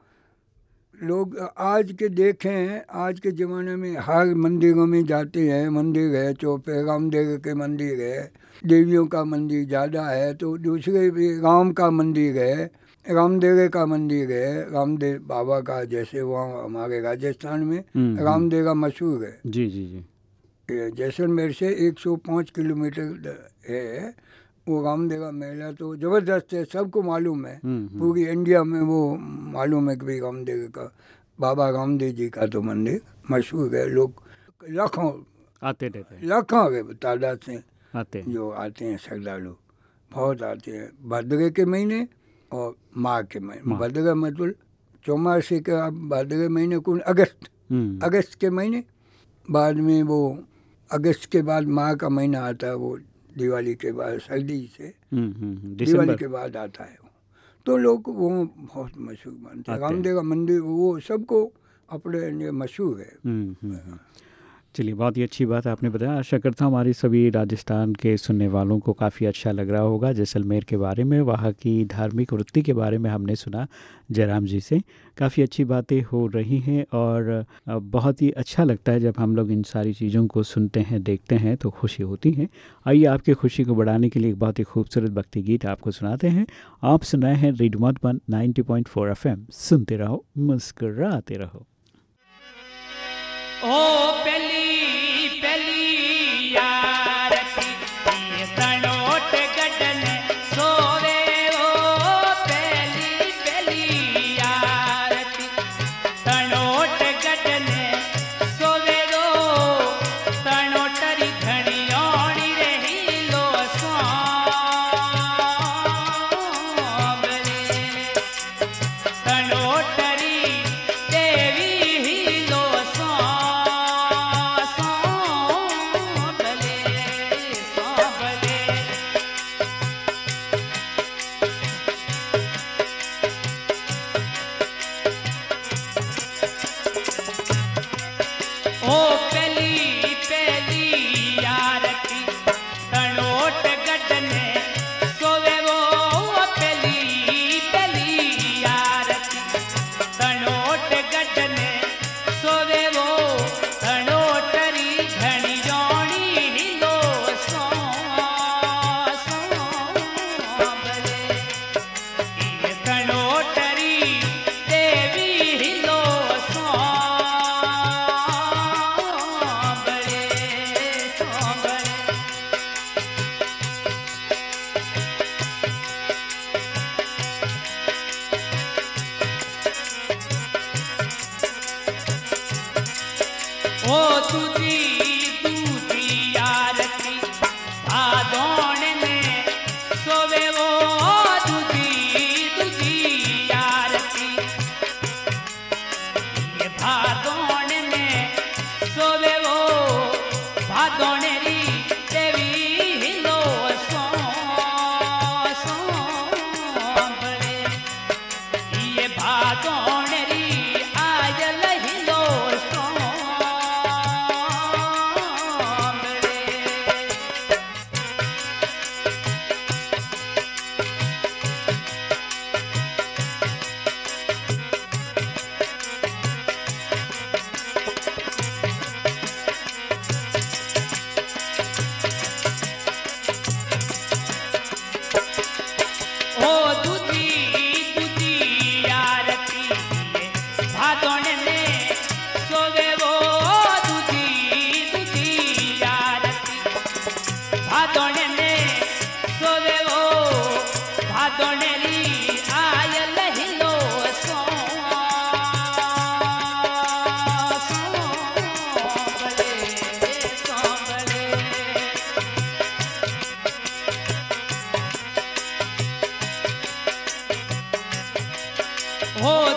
लोग आज के देखें हैं आज के ज़माने में हर मंदिरों में जाते हैं मंदिर है चौपे रामदेव के मंदिर है। देवियों का मंदिर ज़्यादा है तो दूसरे भी राम का मंदिर है रामदेव का मंदिर है रामदेव बाबा का जैसे वहाँ हमारे राजस्थान में हम्म, रामदेव का मशहूर है। जी जी जी। जैसलमेर से 105 किलोमीटर है वो रामदेव का मेला तो ज़बरदस्त है सबको मालूम है। हम्म, हम्म। पूरी इंडिया में वो मालूम है कि भाई रामदेव का बाबा रामदेव जी का तो मंदिर मशहूर है लोग लाखों आते रहते हैं। लाखों के तादाद से आते हैं। जो आते हैं श्रद्धालु बहुत आते हैं। भद्रे के महीने और माघ के महीने माघ। भद्र मतलब चौमासे का भादवे महीने कौन अगस्त हम्म, अगस्त के महीने बाद में वो अगस्त के बाद माह का महीना आता है वो दिवाली के बाद सर्दी से। हम्म, हम्म, दिवाली के बाद आता है तो लोग वो बहुत मशहूर मानते हैं। रामदेव का मंदिर वो सबको अपने मशहूर है। हम्म। चलिए, बहुत ही अच्छी बात आपने बताया। आशा करता हूँ हमारी सभी राजस्थान के सुनने वालों को काफ़ी अच्छा लग रहा होगा। जैसलमेर के बारे में, वहाँ की धार्मिक वृत्ति के बारे में हमने सुना जयराम जी से। काफ़ी अच्छी बातें हो रही हैं और बहुत ही अच्छा लगता है जब हम लोग इन सारी चीज़ों को सुनते हैं, देखते हैं तो खुशी होती है। आइए, आपकी खुशी को बढ़ाने के लिए एक बहुत ही खूबसूरत भक्ति गीत आपको सुनाते हैं। आप सुन रहे हैं रेडियो मधुबन 90.4 एफएम। सुनते रहो, मुस्कराते रहो। ओ ओ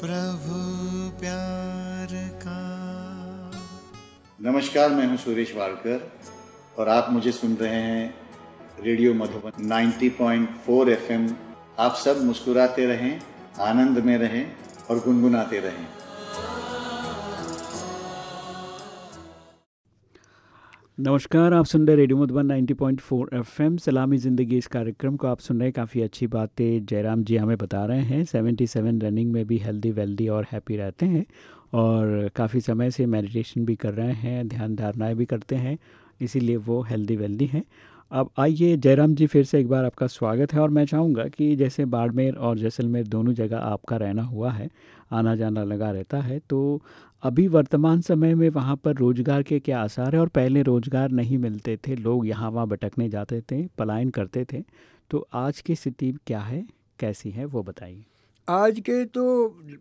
प्रभु प्यार का। नमस्कार, मैं हूँ सुरेश वाडकर और आप मुझे सुन रहे हैं रेडियो मधुबन 90.4 एफएम। आप सब मुस्कुराते रहें, आनंद में रहें और गुनगुनाते रहें। नमस्कार, आप सुन रहे रेडियो मधुबन 90.4 एफएम। सलामी ज़िंदगी इस कार्यक्रम को आप सुन रहे काफ़ी अच्छी बातें जयराम जी हमें बता रहे हैं। 77 रनिंग में भी हेल्दी, वेल्दी और हैप्पी रहते हैं और काफ़ी समय से मेडिटेशन भी कर रहे हैं, ध्यान धारणाएँ भी करते हैं, इसीलिए वो हेल्दी, वेल्दी हैं। अब आइए जयराम जी, फिर से एक बार आपका स्वागत है और मैं चाहूँगा कि जैसे बाड़मेर और जैसलमेर दोनों जगह आपका रहना हुआ है आना जाना लगा रहता है तो अभी वर्तमान समय में वहाँ पर रोज़गार के क्या आसार है और पहले रोज़गार नहीं मिलते थे लोग यहाँ वहाँ भटकने जाते थे पलायन करते थे। तो आज की स्थिति क्या है कैसी है वो बताइए। आज के तो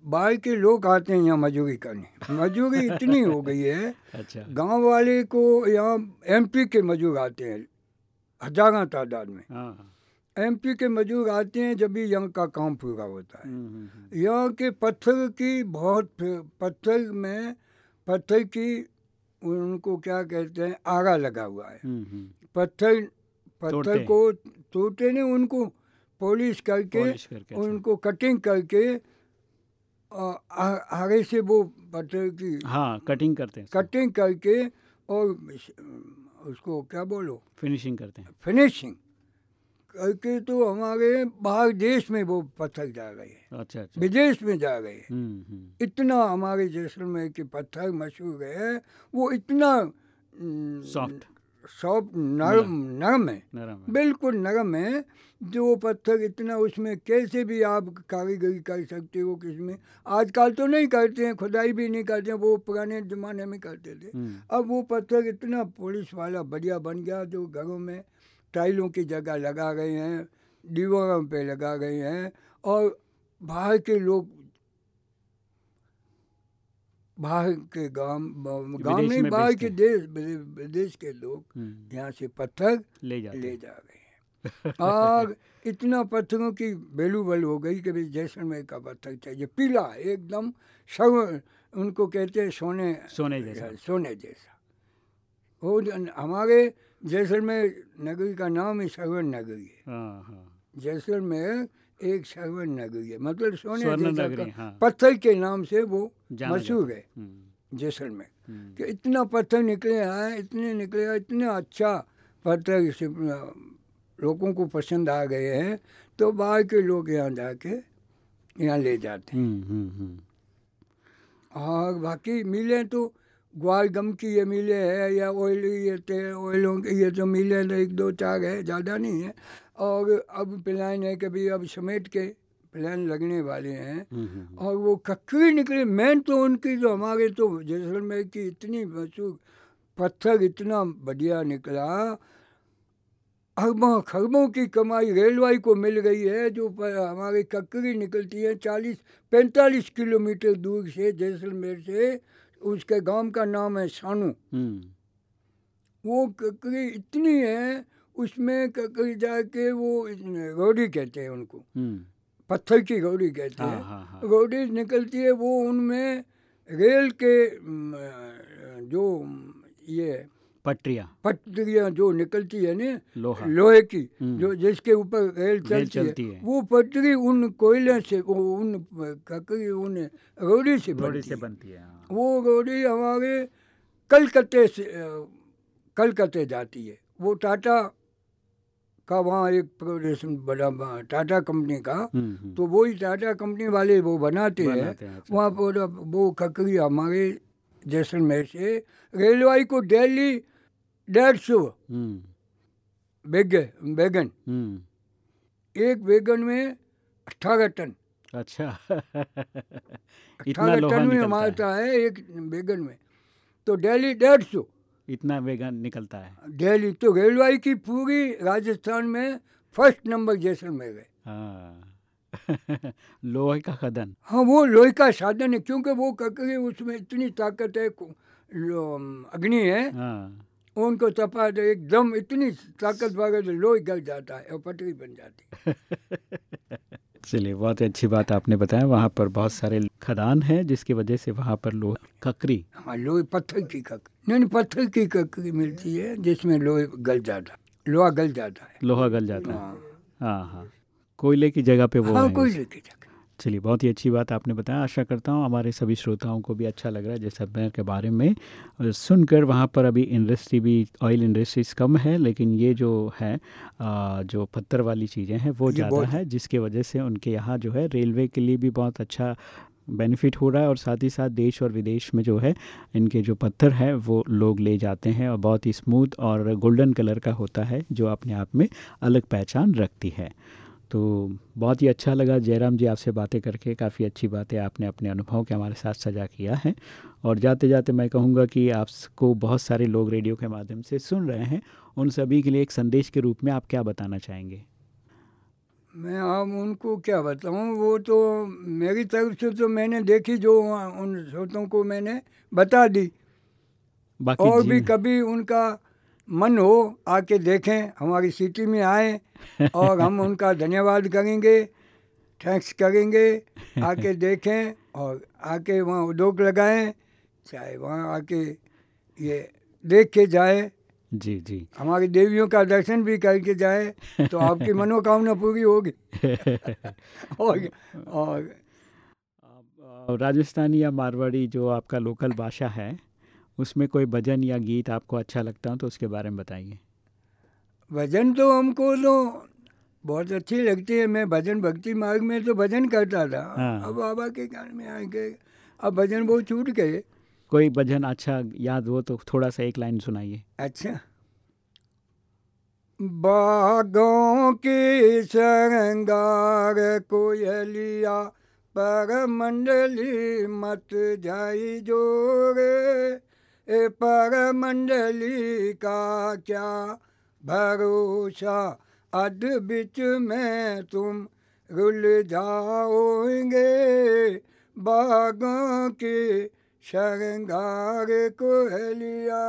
बाहर के लोग आते हैं यहाँ मजदूरी करने। मजदूरी इतनी हो गई है अच्छा। गाँव वाले को यहाँ एमपी के मजूर आते हैं हज़ारों तादाद में। हाँ हाँ। एमपी के मजदूर आते हैं जब भी यहाँ का काम पूरा होता है। हम्म, हम्म, हम्म। यहाँ के पत्थर की बहुत पत्थर में पत्थर की उनको क्या कहते हैं आगा लगा हुआ है। पत्थर पत्थर को तोड़ते नहीं उनको पॉलिश करके करके, अच्छा। उनको कटिंग करके आगे से वो पत्थर की हाँ कटिंग करते हैं कटिंग करके और उसको क्या बोलो? फिनिशिंग करते हैं। फिनिशिंग। करके तो हमारे बाहर देश में वो पत्थर जा गए अच्छा अच्छा। विदेश में जा गए हम्म, हम्म, इतना हमारे जैसलमेर के पत्थर मशहूर है वो इतना Soft. सॉफ्ट नरम नरम। है। बिल्कुल नरम है। जो वो पत्थर इतना उसमें कैसे भी आप कारीगरी कर सकते हो किसमें आजकल तो नहीं करते हैं खुदाई भी नहीं करते हैं वो पुराने ज़माने में करते थे। हम्म, अब वो पत्थर इतना पुलिस वाला बढ़िया बन गया जो घरों में टाइलों की जगह लगा गए हैं दीवारों पे लगा गए हैं और बाहर के लोग बाहर के गाँव गाँव नहीं में बाहर के देश विदेश के लोग हम्म, यहाँ से पत्थर ले जाते ले जा गए हैं। और इतना पत्थरों की वैल्यूबल हो गई कि भाई जैसलमेर का पत्थर चाहिए। पीला एकदम सब उनको कहते हैं सोने सोने जैसा। सोने जैसा। वो हमारे जैसलमेर नगरी का नाम ही सरवन नगरी है। हाँ हाँ। जैसलमेर एक सरवन नगरी है। मतलब सोने नगरी, हाँ। पत्थर के नाम से वो मशहूर है। हम्म, जैसलमेर हम्म, कि इतना पत्थर निकले हैं इतने निकले हैं इतना अच्छा पत्थर लोगों को पसंद आ गए हैं तो बाहर के लोग यहाँ जाके यहाँ ले जाते हैं। हम्म, और बाकी मिले तो ग्वाल गम की ये मिले है या ऑयल ये ते ऑयलों के ये तो मिले तो एक दो चार है ज़्यादा नहीं है। और अब प्लान है कि भाई अब समेट के प्लान लगने वाले हैं। हम्म, हम्म, और वो ककड़ी निकले। मेन तो उनकी जो हमारे तो जैसलमेर की इतनी मशहूर पत्थर इतना बढ़िया निकला। अरबों खरबों की कमाई रेलवाई को मिल गई है जो हमारी ककड़ी निकलती है चालीस पैंतालीस किलोमीटर दूर से जैसलमेर से। उसके गाँव का नाम है सानू। हम्म, वो ककड़ी इतनी है उसमें ककड़ी जाके वो रोडी कहते हैं उनको। हम्म, पत्थर की गौड़ी कहते हाँ, हैं। हाँ, हाँ। रोडी निकलती है वो उनमें रेल के जो ये पटरिया पटरिया जो निकलती है ना लोहा लोहे की हम्म। जो जिसके ऊपर रेल चलती, चलती है, है। वो पटरी उन कोयले से वो उन ककड़ी उन रोडी से रोडी बनती से है बनती है हाँ। वो रोडी हमारे कलकत्ते से कलकत्ते जाती है वो टाटा का वहाँ एक प्रोडक्शन बड़ा टाटा कंपनी का हम्म, हम्म, तो वही टाटा कंपनी वाले वो बनाते हैं बनाते हैं, अच्छा। वहाँ पर वो ककड़ी हमारे जैसलमेर से रेलवाई को दिल्ली डेढ़ सौ हम्म, बैगन बैगन। हम्म, एक बैगन में अठारह टन। अच्छा। इतना अठारह टन में निकलता है। हमारा है एक बैगन में। तो दिल्ली डेढ़ सौ। इतना वेगन निकलता है। दिल्ली तो रेलवाई की पूरी राजस्थान में फ़र्स्ट नंबर जैसलमेर है हाँ। लोहे का खदन। हाँ वो लोहे का साधन है क्योंकि वो ककड़ी उसमें इतनी ताकत है अग्नि है। हाँ। उनको तपा दे एकदम इतनी ताकत है तो लोही गल जाता है और पटरी बन जाती है। चलिए बहुत अच्छी बात आपने बताया। वहाँ पर बहुत सारे खदान है जिसकी वजह से वहाँ पर लोहा ककरी हाँ लोहे पत्थर की ककड़ी। नहीं पत्थर की ककड़ी मिलती है जिसमें लोहे गल जाता है। लोहा गल जाता है। लोहा गल जाता है। हाँ। हाँ हाँ। कोयले की जगह पे वो हाँ। कोई लेके जगह। चलिए बहुत ही अच्छी बात आपने बताया। आशा करता हूँ हमारे सभी श्रोताओं को भी अच्छा लग रहा है जैसलमेर के बारे में। सुनकर वहाँ पर अभी इंडस्ट्री भी ऑयल इंडस्ट्रीज़ कम है लेकिन ये जो है जो पत्थर वाली चीज़ें हैं वो ज़्यादा है जिसके वजह से उनके यहाँ जो है रेलवे के लिए भी बहुत अच्छा बेनिफिट हो रहा है और साथ ही साथ देश और विदेश में जो है इनके जो पत्थर है वो लोग ले जाते हैं और बहुत ही स्मूथ और गोल्डन कलर का होता है जो अपने आप में अलग पहचान रखती है। तो बहुत ही अच्छा लगा जयराम जी आपसे बातें करके। काफ़ी अच्छी बातें आपने अपने अनुभव के हमारे साथ सजा किया है। और जाते जाते मैं कहूँगा कि आपको बहुत सारे लोग रेडियो के माध्यम से सुन रहे हैं। उन सभी के लिए एक संदेश के रूप में आप क्या बताना चाहेंगे? मैं अब उनको क्या बताऊँ? वो तो मेरी तरफ़ से तो मैंने देखी जो उन श्रोतों को मैंने बता दी। बाकी और भी कभी उनका मन हो आके देखें हमारी सिटी में आए और हम उनका धन्यवाद करेंगे थैंक्स करेंगे आके देखें और आके वहाँ उद्योग लगाएँ चाहे वहाँ आके ये देख के जाए। जी जी। हमारी देवियों का दर्शन भी करके जाए तो आपकी मनोकामना पूरी होगी। और और राजस्थानी या मारवाड़ी जो आपका लोकल भाषा है उसमें कोई भजन या गीत आपको अच्छा लगता हो तो उसके बारे में बताइए। भजन तो हमको तो बहुत अच्छी लगती है। मैं भजन भक्ति मार्ग में तो भजन करता था। हाँ। अब बाबा के ज्ञान में आके अब भजन बहुत छूट गए। कोई भजन अच्छा याद हो तो थोड़ा सा एक लाइन सुनाइए। अच्छा। बागों की श्रृंगार कोयलिया पर मंडली मत जाई जोरे। ए पर मंडली का क्या भरोसा? अध बिच में तुम रुल जाओगे बागों की श्रृंगार कोयलिया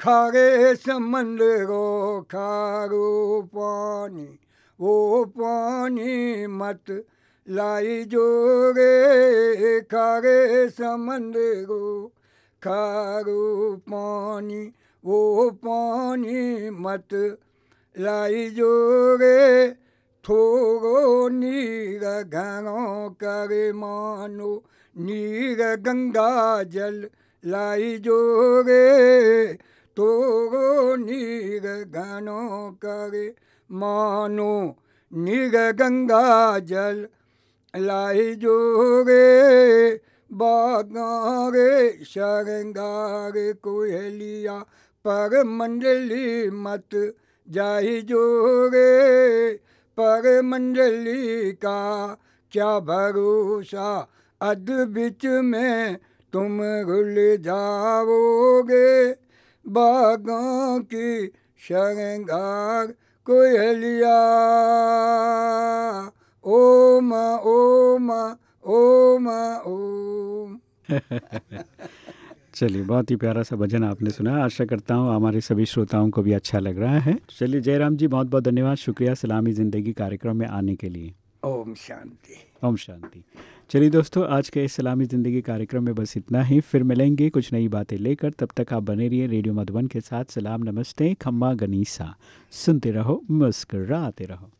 खारे समंदरो खारो पानी, वो पानी मत लाई जोरे खारे समंदरो खारो पानी, वो पानी मत लाई जोरे थोरो नीर घरों करे मानो नीर गंगा जल लाई जोरे तोरो नीर घनो करे मानो नीर गंगा जल लाई जोरे बागारे श्रृंगार कोयलिया पर मंडली मत जाई जोगे। पर मंडली का क्या भरोसा? अध बिच में तुम घुल जाओगे। बागों की श्रृंगार कोयलिया ओम ओम ओम ओम चलिए बहुत ही प्यारा सा भजन आपने सुना। आशा करता हूँ हमारे सभी श्रोताओं को भी अच्छा लग रहा है। चलिए जयराम जी बहुत बहुत धन्यवाद। शुक्रिया सलामी ज़िंदगी कार्यक्रम में आने के लिए। ओम शांति। ओम शांति। चलिए दोस्तों आज के इस सलामी ज़िंदगी कार्यक्रम में बस इतना ही। फिर मिलेंगे कुछ नई बातें लेकर। तब तक आप बने रहिए रेडियो मधुबन के साथ। सलाम नमस्ते खम्मा गनीसा। सुनते रहो मुस्कराते रहो।